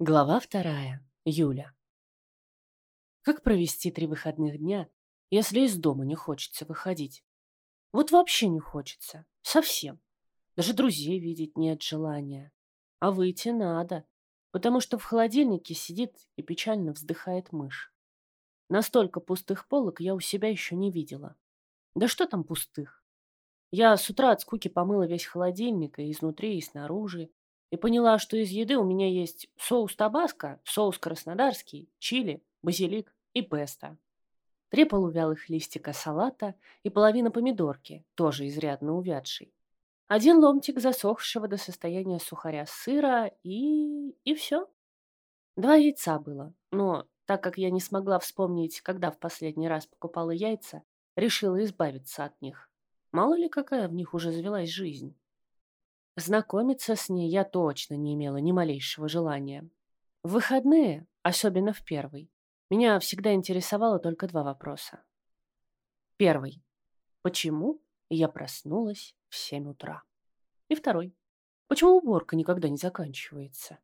Глава вторая. Юля. Как провести три выходных дня, если из дома не хочется выходить? Вот вообще не хочется. Совсем. Даже друзей видеть нет желания. А выйти надо, потому что в холодильнике сидит и печально вздыхает мышь. Настолько пустых полок я у себя еще не видела. Да что там пустых? Я с утра от скуки помыла весь холодильник и изнутри, и снаружи, и поняла, что из еды у меня есть соус табаско, соус краснодарский, чили, базилик и песто. Три полувялых листика салата и половина помидорки, тоже изрядно увядшей. Один ломтик засохшего до состояния сухаря сыра и... и все. Два яйца было, но так как я не смогла вспомнить, когда в последний раз покупала яйца, решила избавиться от них. Мало ли какая в них уже завелась жизнь. Знакомиться с ней я точно не имела ни малейшего желания. В выходные, особенно в первый, меня всегда интересовало только два вопроса. Первый. Почему я проснулась в семь утра? И второй. Почему уборка никогда не заканчивается?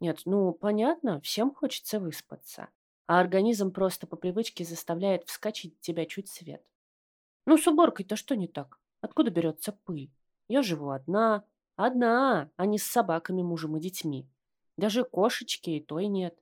Нет, ну, понятно, всем хочется выспаться, а организм просто по привычке заставляет вскочить тебя чуть свет. Ну, с уборкой-то что не так? Откуда берется пыль? Я живу одна, Одна, а не с собаками, мужем и детьми. Даже кошечки и той нет.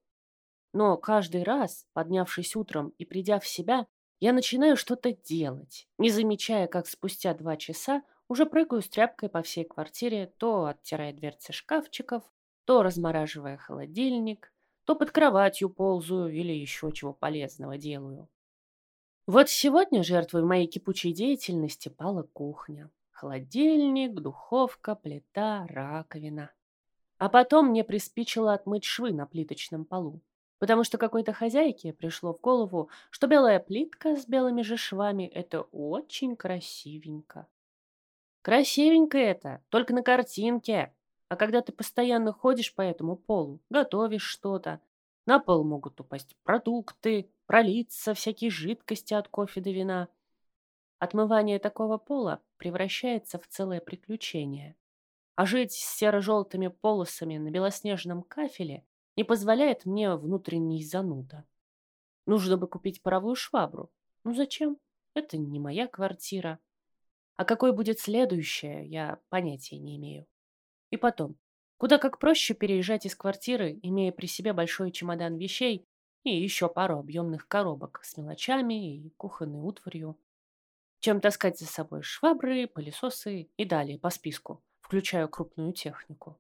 Но каждый раз, поднявшись утром и придя в себя, я начинаю что-то делать, не замечая, как спустя два часа уже прыгаю с тряпкой по всей квартире, то оттирая дверцы шкафчиков, то размораживая холодильник, то под кроватью ползаю или еще чего полезного делаю. Вот сегодня жертвой моей кипучей деятельности пала кухня. Холодильник, духовка, плита, раковина. А потом мне приспичило отмыть швы на плиточном полу, потому что какой-то хозяйке пришло в голову, что белая плитка с белыми же швами – это очень красивенько. Красивенько это, только на картинке. А когда ты постоянно ходишь по этому полу, готовишь что-то, на пол могут упасть продукты, пролиться всякие жидкости от кофе до вина – Отмывание такого пола превращается в целое приключение. А жить с серо-желтыми полосами на белоснежном кафеле не позволяет мне внутренний зануда. Нужно бы купить паровую швабру. Ну зачем? Это не моя квартира. А какой будет следующая, я понятия не имею. И потом, куда как проще переезжать из квартиры, имея при себе большой чемодан вещей и еще пару объемных коробок с мелочами и кухонной утварью чем таскать за собой швабры, пылесосы и далее по списку, включая крупную технику.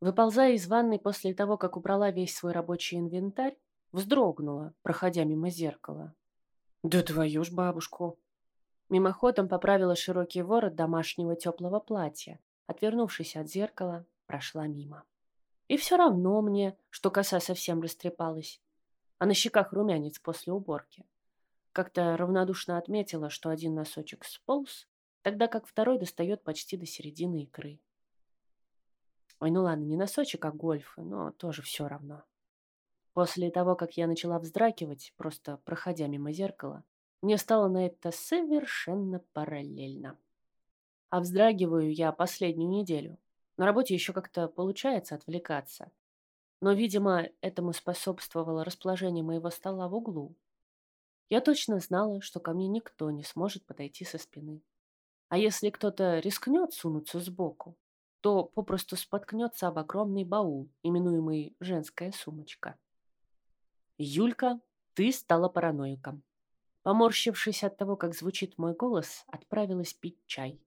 Выползая из ванной после того, как убрала весь свой рабочий инвентарь, вздрогнула, проходя мимо зеркала. «Да твою ж бабушку!» Мимоходом поправила широкий ворот домашнего теплого платья, отвернувшись от зеркала, прошла мимо. И все равно мне, что коса совсем растрепалась, а на щеках румянец после уборки. Как-то равнодушно отметила, что один носочек сполз, тогда как второй достает почти до середины икры. Ой, ну ладно, не носочек, а гольфы, но тоже все равно. После того, как я начала вздракивать, просто проходя мимо зеркала, мне стало на это совершенно параллельно. А вздрагиваю я последнюю неделю. На работе еще как-то получается отвлекаться. Но, видимо, этому способствовало расположение моего стола в углу, я точно знала, что ко мне никто не сможет подойти со спины. А если кто-то рискнет сунуться сбоку, то попросту споткнется об огромный баул, именуемый «женская сумочка». «Юлька, ты стала параноиком». Поморщившись от того, как звучит мой голос, отправилась пить чай.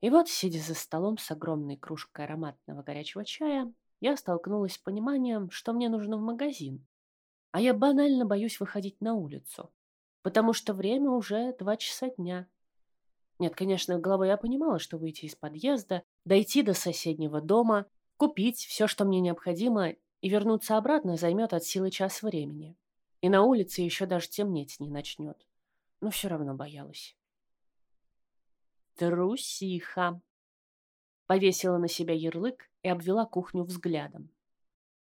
И вот, сидя за столом с огромной кружкой ароматного горячего чая, я столкнулась с пониманием, что мне нужно в магазин. А я банально боюсь выходить на улицу потому что время уже два часа дня. Нет, конечно, головой я понимала, что выйти из подъезда, дойти до соседнего дома, купить все, что мне необходимо, и вернуться обратно займет от силы час времени. И на улице еще даже темнеть не начнет. Но все равно боялась. Трусиха. Повесила на себя ярлык и обвела кухню взглядом.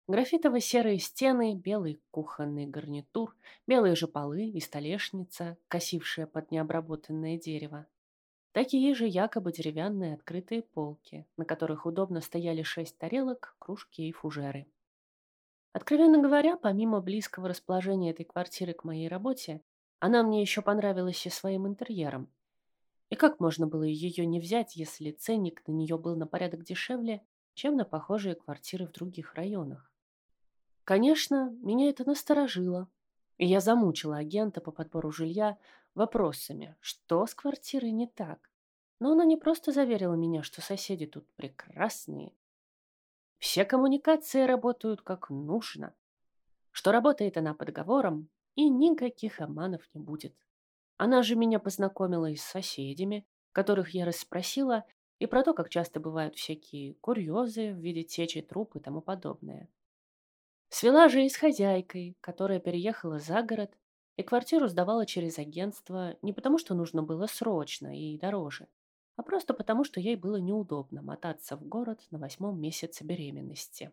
Графитово-серые стены, белый кухонный гарнитур, белые же полы и столешница, косившая под необработанное дерево. Такие же якобы деревянные открытые полки, на которых удобно стояли шесть тарелок, кружки и фужеры. Откровенно говоря, помимо близкого расположения этой квартиры к моей работе, она мне еще понравилась и своим интерьером. И как можно было ее не взять, если ценник на нее был на порядок дешевле, чем на похожие квартиры в других районах? Конечно, меня это насторожило, и я замучила агента по подбору жилья вопросами, что с квартирой не так. Но она не просто заверила меня, что соседи тут прекрасные. Все коммуникации работают как нужно, что работает она по договорам, и никаких обманов не будет. Она же меня познакомила и с соседями, которых я расспросила, и про то, как часто бывают всякие курьезы в виде течи труп и тому подобное. Свела же и с хозяйкой, которая переехала за город и квартиру сдавала через агентство не потому, что нужно было срочно и дороже, а просто потому, что ей было неудобно мотаться в город на восьмом месяце беременности.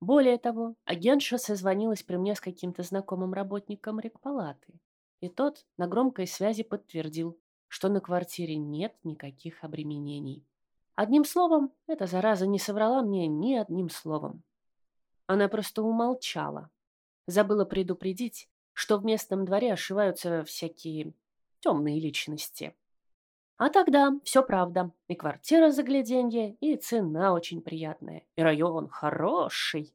Более того, агентша созвонилась при мне с каким-то знакомым работником рекпалаты, и тот на громкой связи подтвердил, что на квартире нет никаких обременений. Одним словом, эта зараза не соврала мне ни одним словом. Она просто умолчала. Забыла предупредить, что в местном дворе ошиваются всякие темные личности. А тогда все правда. И квартира загляденье, и цена очень приятная, и район хороший.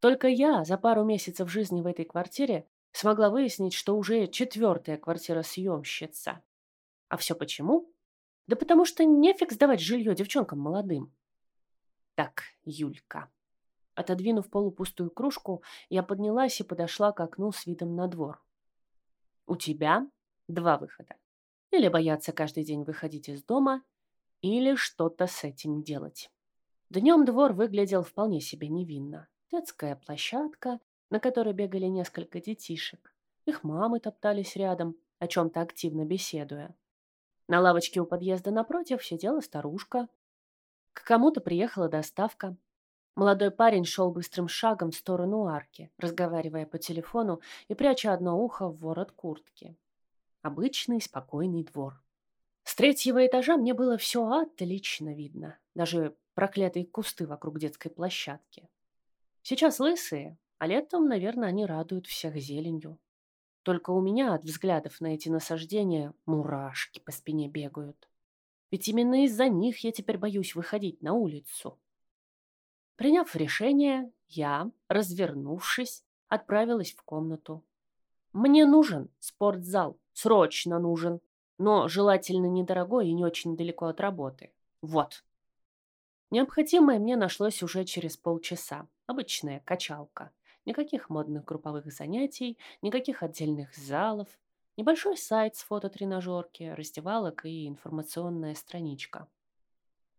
Только я за пару месяцев жизни в этой квартире смогла выяснить, что уже четвертая квартира съемщица. А все почему? Да потому что нефиг сдавать жилье девчонкам молодым. Так, Юлька. Отодвинув полупустую кружку, я поднялась и подошла к окну с видом на двор. У тебя два выхода. Или бояться каждый день выходить из дома, или что-то с этим делать. Днем двор выглядел вполне себе невинно. Детская площадка, на которой бегали несколько детишек. Их мамы топтались рядом, о чем-то активно беседуя. На лавочке у подъезда напротив сидела старушка. К кому-то приехала доставка. Молодой парень шел быстрым шагом в сторону арки, разговаривая по телефону и пряча одно ухо в ворот куртки. Обычный спокойный двор. С третьего этажа мне было все отлично видно, даже проклятые кусты вокруг детской площадки. Сейчас лысые, а летом, наверное, они радуют всех зеленью. Только у меня от взглядов на эти насаждения мурашки по спине бегают. Ведь именно из-за них я теперь боюсь выходить на улицу. Приняв решение, я, развернувшись, отправилась в комнату. Мне нужен спортзал, срочно нужен, но желательно недорогой и не очень далеко от работы. Вот. Необходимое мне нашлось уже через полчаса. Обычная качалка. Никаких модных групповых занятий, никаких отдельных залов. Небольшой сайт с фототренажерки, раздевалок и информационная страничка.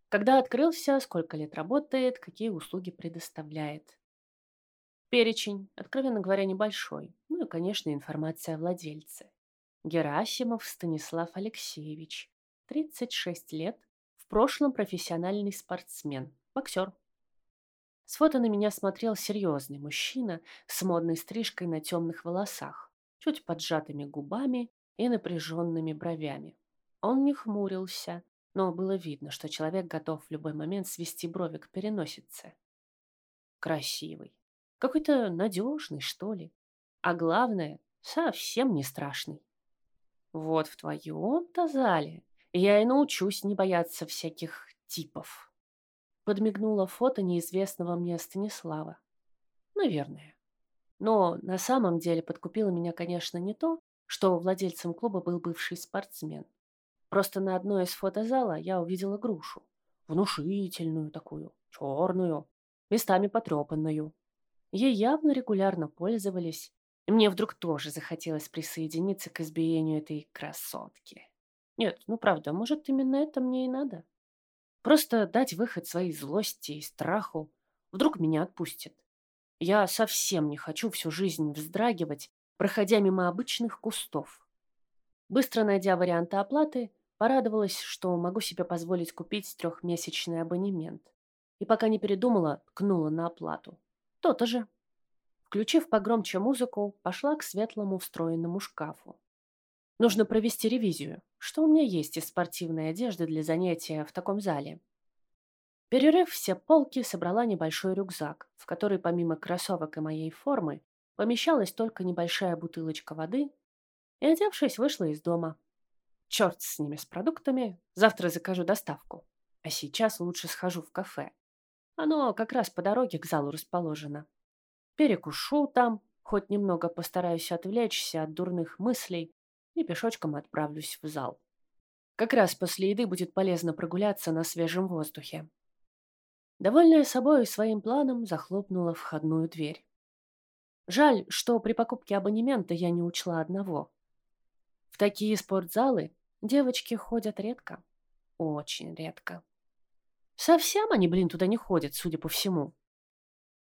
Когда открылся, сколько лет работает, какие услуги предоставляет. Перечень, откровенно говоря, небольшой. Ну и, конечно, информация о владельце. Герасимов Станислав Алексеевич, 36 лет, в прошлом профессиональный спортсмен, боксер. С фото на меня смотрел серьезный мужчина с модной стрижкой на темных волосах, чуть поджатыми губами и напряженными бровями. Он не хмурился, но было видно, что человек готов в любой момент свести брови к переносице. Красивый. Какой-то надежный, что ли. А главное, совсем не страшный. Вот в твоем-то зале я и научусь не бояться всяких типов. Подмигнула фото неизвестного мне Станислава. Наверное. Но на самом деле подкупило меня, конечно, не то, что владельцем клуба был бывший спортсмен. Просто на одной из фотозала я увидела грушу. Внушительную такую, черную, местами потрепанную. Ей явно регулярно пользовались, и мне вдруг тоже захотелось присоединиться к избиению этой красотки. Нет, ну правда, может, именно это мне и надо? Просто дать выход своей злости и страху. Вдруг меня отпустит. Я совсем не хочу всю жизнь вздрагивать, проходя мимо обычных кустов. Быстро найдя варианты оплаты, Порадовалась, что могу себе позволить купить трехмесячный абонемент. И пока не передумала, ткнула на оплату. То-то же. Включив погромче музыку, пошла к светлому встроенному шкафу. Нужно провести ревизию. Что у меня есть из спортивной одежды для занятия в таком зале? Перерыв все полки, собрала небольшой рюкзак, в который помимо кроссовок и моей формы помещалась только небольшая бутылочка воды, и, одевшись, вышла из дома. Черт с ними, с продуктами, завтра закажу доставку, а сейчас лучше схожу в кафе. Оно как раз по дороге к залу расположено. Перекушу там, хоть немного постараюсь отвлечься от дурных мыслей и пешочком отправлюсь в зал. Как раз после еды будет полезно прогуляться на свежем воздухе. Довольная собой и своим планом захлопнула входную дверь. Жаль, что при покупке абонемента я не учла одного. В такие спортзалы девочки ходят редко. Очень редко. Совсем они, блин, туда не ходят, судя по всему.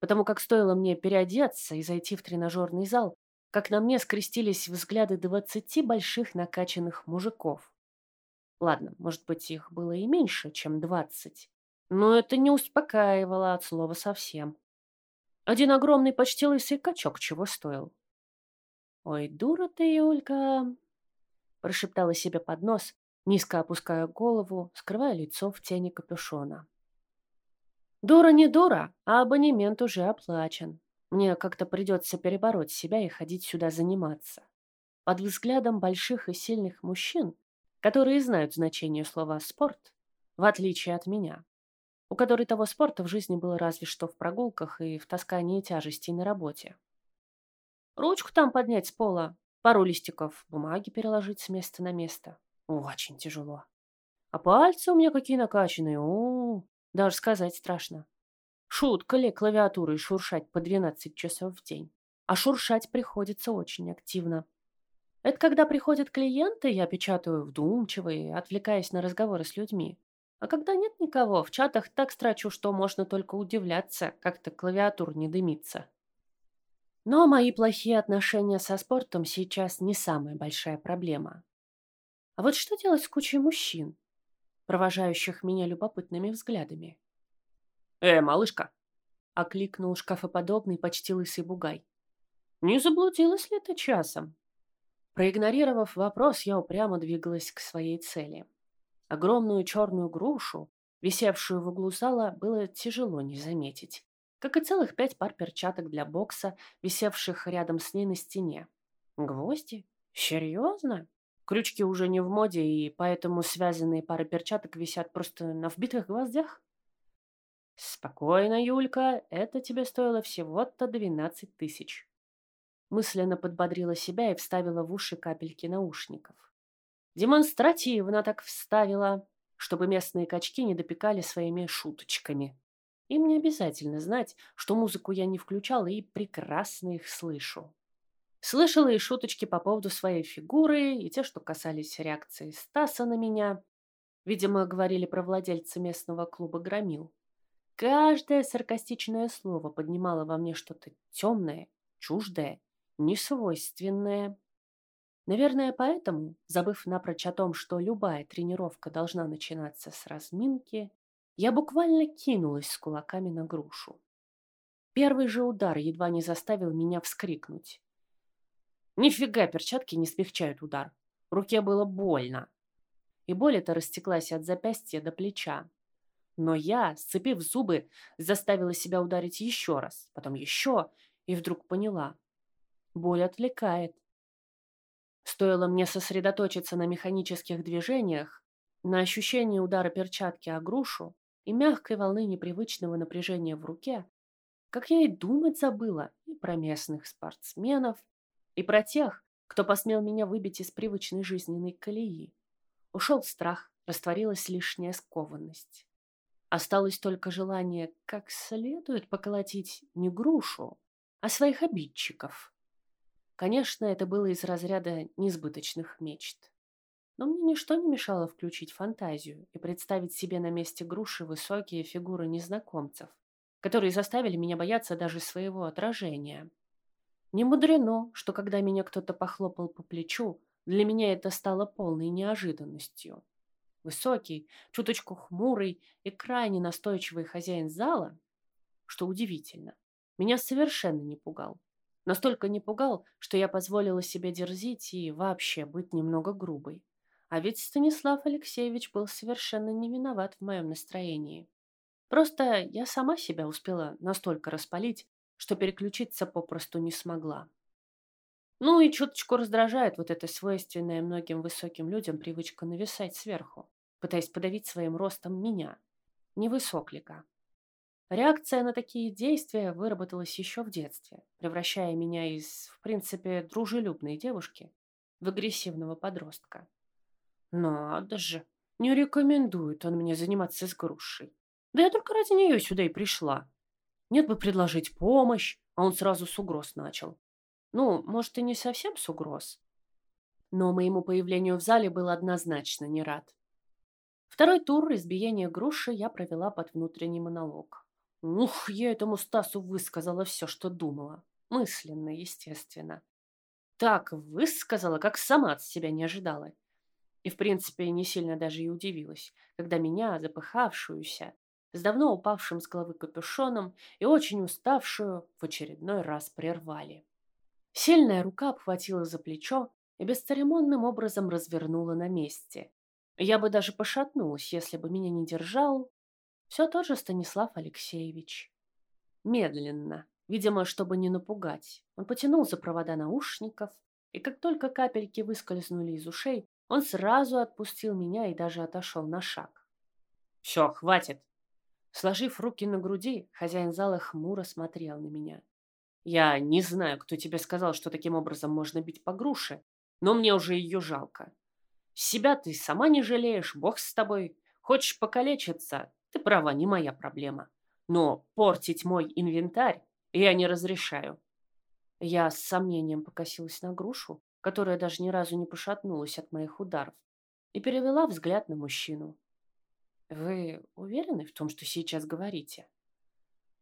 Потому как стоило мне переодеться и зайти в тренажерный зал, как на мне скрестились взгляды двадцати больших накачанных мужиков. Ладно, может быть, их было и меньше, чем двадцать. Но это не успокаивало от слова совсем. Один огромный почти лысый качок чего стоил. «Ой, дура ты, Юлька!» Прошептала себе под нос, низко опуская голову, скрывая лицо в тени капюшона. «Дура не дура, а абонемент уже оплачен. Мне как-то придется перебороть себя и ходить сюда заниматься. Под взглядом больших и сильных мужчин, которые знают значение слова «спорт», в отличие от меня у которой того спорта в жизни было разве что в прогулках и в таскании тяжестей на работе. Ручку там поднять с пола, пару листиков бумаги переложить с места на место. Очень тяжело. А пальцы у меня какие накачанные, о, даже сказать страшно. Шутка ли клавиатурой шуршать по 12 часов в день? А шуршать приходится очень активно. Это когда приходят клиенты, я печатаю вдумчивые, отвлекаясь на разговоры с людьми. А когда нет никого, в чатах так страчу, что можно только удивляться, как-то клавиатур не дымится. Но мои плохие отношения со спортом сейчас не самая большая проблема. А вот что делать с кучей мужчин, провожающих меня любопытными взглядами? «Э, малышка!» — окликнул шкафоподобный почти лысый бугай. «Не заблудилась ли ты часом?» Проигнорировав вопрос, я упрямо двигалась к своей цели. Огромную черную грушу, висевшую в углу зала, было тяжело не заметить, как и целых пять пар перчаток для бокса, висевших рядом с ней на стене. Гвозди? Серьезно? Крючки уже не в моде, и поэтому связанные пары перчаток висят просто на вбитых гвоздях? Спокойно, Юлька, это тебе стоило всего-то двенадцать тысяч. Мысленно подбодрила себя и вставила в уши капельки наушников. Демонстративно так вставила, чтобы местные качки не допекали своими шуточками. Им не обязательно знать, что музыку я не включала и прекрасно их слышу. Слышала и шуточки по поводу своей фигуры, и те, что касались реакции Стаса на меня. Видимо, говорили про владельца местного клуба «Громил». Каждое саркастичное слово поднимало во мне что-то темное, чуждое, несвойственное. Наверное, поэтому, забыв напрочь о том, что любая тренировка должна начинаться с разминки, я буквально кинулась с кулаками на грушу. Первый же удар едва не заставил меня вскрикнуть. Нифига перчатки не смягчают удар. Руке было больно. И боль эта растеклась от запястья до плеча. Но я, сцепив зубы, заставила себя ударить еще раз, потом еще, и вдруг поняла. Боль отвлекает. Стоило мне сосредоточиться на механических движениях, на ощущении удара перчатки о грушу и мягкой волны непривычного напряжения в руке, как я и думать забыла и про местных спортсменов, и про тех, кто посмел меня выбить из привычной жизненной колеи. Ушел страх, растворилась лишняя скованность. Осталось только желание как следует поколотить не грушу, а своих обидчиков. Конечно, это было из разряда несбыточных мечт. Но мне ничто не мешало включить фантазию и представить себе на месте груши высокие фигуры незнакомцев, которые заставили меня бояться даже своего отражения. Не мудрено, что когда меня кто-то похлопал по плечу, для меня это стало полной неожиданностью. Высокий, чуточку хмурый и крайне настойчивый хозяин зала, что удивительно, меня совершенно не пугал. Настолько не пугал, что я позволила себе дерзить и вообще быть немного грубой. А ведь Станислав Алексеевич был совершенно не виноват в моем настроении. Просто я сама себя успела настолько распалить, что переключиться попросту не смогла. Ну и чуточку раздражает вот эта свойственная многим высоким людям привычка нависать сверху, пытаясь подавить своим ростом меня, невысоклика. Реакция на такие действия выработалась еще в детстве, превращая меня из, в принципе, дружелюбной девушки в агрессивного подростка. Надо же, не рекомендует он мне заниматься с грушей. Да я только ради нее сюда и пришла. Нет бы предложить помощь, а он сразу с угроз начал. Ну, может, и не совсем с угроз. Но моему появлению в зале был однозначно не рад. Второй тур избиения груши я провела под внутренний монолог. Ух, я этому Стасу высказала все, что думала. Мысленно, естественно. Так высказала, как сама от себя не ожидала. И, в принципе, не сильно даже и удивилась, когда меня, запыхавшуюся, с давно упавшим с головы капюшоном и очень уставшую, в очередной раз прервали. Сильная рука обхватила за плечо и бесцеремонным образом развернула на месте. Я бы даже пошатнулась, если бы меня не держал все тот же Станислав Алексеевич. Медленно, видимо, чтобы не напугать, он потянул за провода наушников, и как только капельки выскользнули из ушей, он сразу отпустил меня и даже отошел на шаг. «Все, хватит!» Сложив руки на груди, хозяин зала хмуро смотрел на меня. «Я не знаю, кто тебе сказал, что таким образом можно бить по груше, но мне уже ее жалко. Себя ты сама не жалеешь, бог с тобой. Хочешь покалечиться? Ты права, не моя проблема. Но портить мой инвентарь я не разрешаю». Я с сомнением покосилась на грушу, которая даже ни разу не пошатнулась от моих ударов, и перевела взгляд на мужчину. «Вы уверены в том, что сейчас говорите?»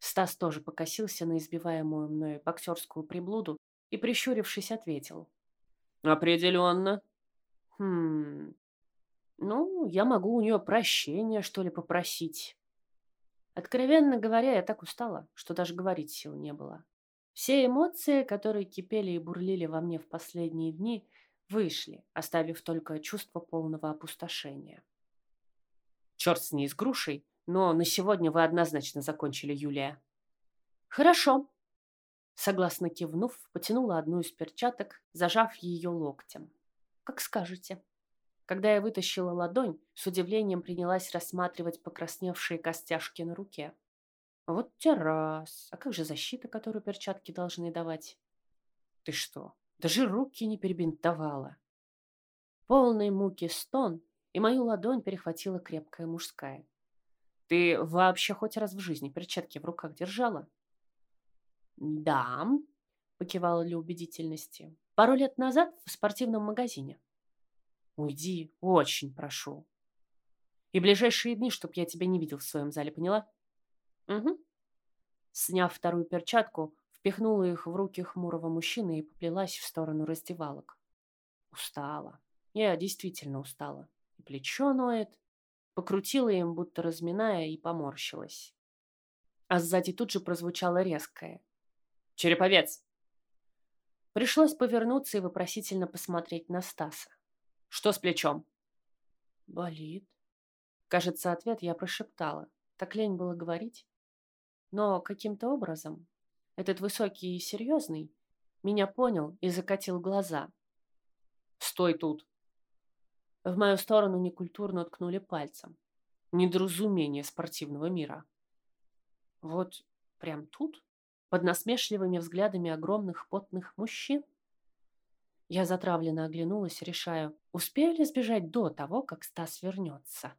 Стас тоже покосился на избиваемую мной боксерскую приблуду и, прищурившись, ответил. «Определенно». «Хм... Ну, я могу у нее прощения, что ли, попросить». Откровенно говоря, я так устала, что даже говорить сил не было. Все эмоции, которые кипели и бурлили во мне в последние дни, вышли, оставив только чувство полного опустошения. Черт с ней, с грушей, но на сегодня вы однозначно закончили, Юлия. Хорошо. Согласно кивнув, потянула одну из перчаток, зажав ее локтем. Как скажете. Когда я вытащила ладонь, с удивлением принялась рассматривать покрасневшие костяшки на руке. Вот террас. А как же защита, которую перчатки должны давать? Ты что, даже руки не перебинтовала? Полной муки стон и мою ладонь перехватила крепкая мужская. «Ты вообще хоть раз в жизни перчатки в руках держала?» «Да», — покивала для убедительности. «Пару лет назад в спортивном магазине». «Уйди, очень прошу». «И ближайшие дни, чтоб я тебя не видел в своем зале, поняла?» «Угу». Сняв вторую перчатку, впихнула их в руки хмурого мужчины и поплелась в сторону раздевалок. Устала. Я действительно устала плечо ноет. Покрутила им, будто разминая, и поморщилась. А сзади тут же прозвучало резкое. «Череповец!» Пришлось повернуться и вопросительно посмотреть на Стаса. «Что с плечом?» «Болит». Кажется, ответ я прошептала. Так лень было говорить. Но каким-то образом этот высокий и серьезный меня понял и закатил глаза. «Стой тут!» В мою сторону некультурно ткнули пальцем. Недоразумение спортивного мира. Вот прям тут, под насмешливыми взглядами огромных потных мужчин, я затравленно оглянулась, решаю, успею ли сбежать до того, как Стас вернется.